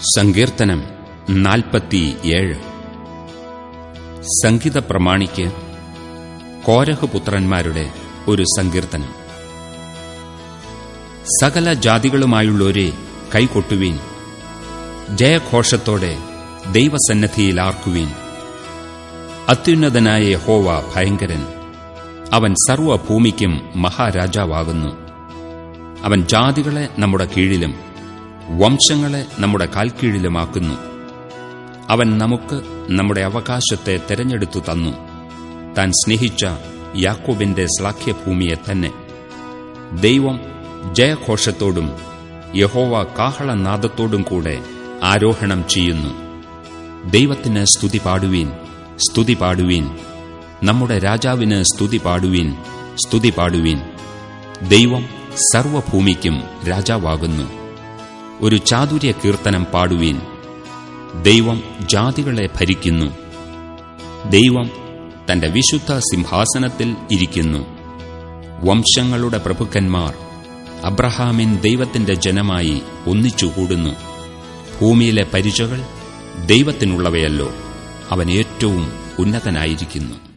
സങ്കീർത്തനം നാൽപ്പത്തിയേഴ്. സംഗീത പ്രമാണിക്ക് കോരഹ് പുത്രന്മാരുടെ ഒരു സങ്കീർത്തനം. സകല ജാതികളുമായുള്ളവരെ കൈകൊട്ടുവീൻ ജയഘോഷത്തോടെ ദൈവസന്നദ്ധിയിൽ ആർക്കുവീൻ അത്യുന്നതനായ ഹോവ ഭയങ്കരൻ അവൻ സർവഭൂമിക്കും മഹാരാജാവാകുന്നു. അവൻ ജാതികളെ നമ്മുടെ കീഴിലും വംശങ്ങളെ നമ്മുടെ കാൽക്കീഴിലുമാക്കുന്നു. അവൻ നമുക്ക് നമ്മുടെ അവകാശത്തെ തെരഞ്ഞെടുത്തു തന്നു. താൻ സ്നേഹിച്ച യാക്കോബിന്റെ ശ്ലാഘ്യഭൂമിയെ തന്നെ. ദൈവം ജയഘോഷത്തോടും യഹോവ കാഹളനാദത്തോടും കൂടെ ആരോഹണം ചെയ്യുന്നു. ദൈവത്തിന് സ്തുതി പാടുവീൻ സ്തുതി പാടുവീൻ. നമ്മുടെ രാജാവിന് സ്തുതി പാടുവീൻ സ്തുതി പാടുവീൻ. ദൈവം സർവഭൂമിക്കും രാജാവാകുന്നു. ഒരു ചാതുര്യ കീർത്തനം പാടുവീൻ. ദൈവം ജാതികളെ ഭരിക്കുന്നു. ദൈവം തന്റെ വിശുദ്ധ സിംഹാസനത്തിൽ ഇരിക്കുന്നു. വംശങ്ങളുടെ പ്രഭുക്കന്മാർ അബ്രഹാമിൻ ദൈവത്തിന്റെ ജനമായി ഒന്നിച്ചുകൂടുന്നു. ഭൂമിയിലെ പരിചകൾ ദൈവത്തിനുള്ളവയല്ലോ. അവൻ ഏറ്റവും ഉന്നതനായിരിക്കുന്നു.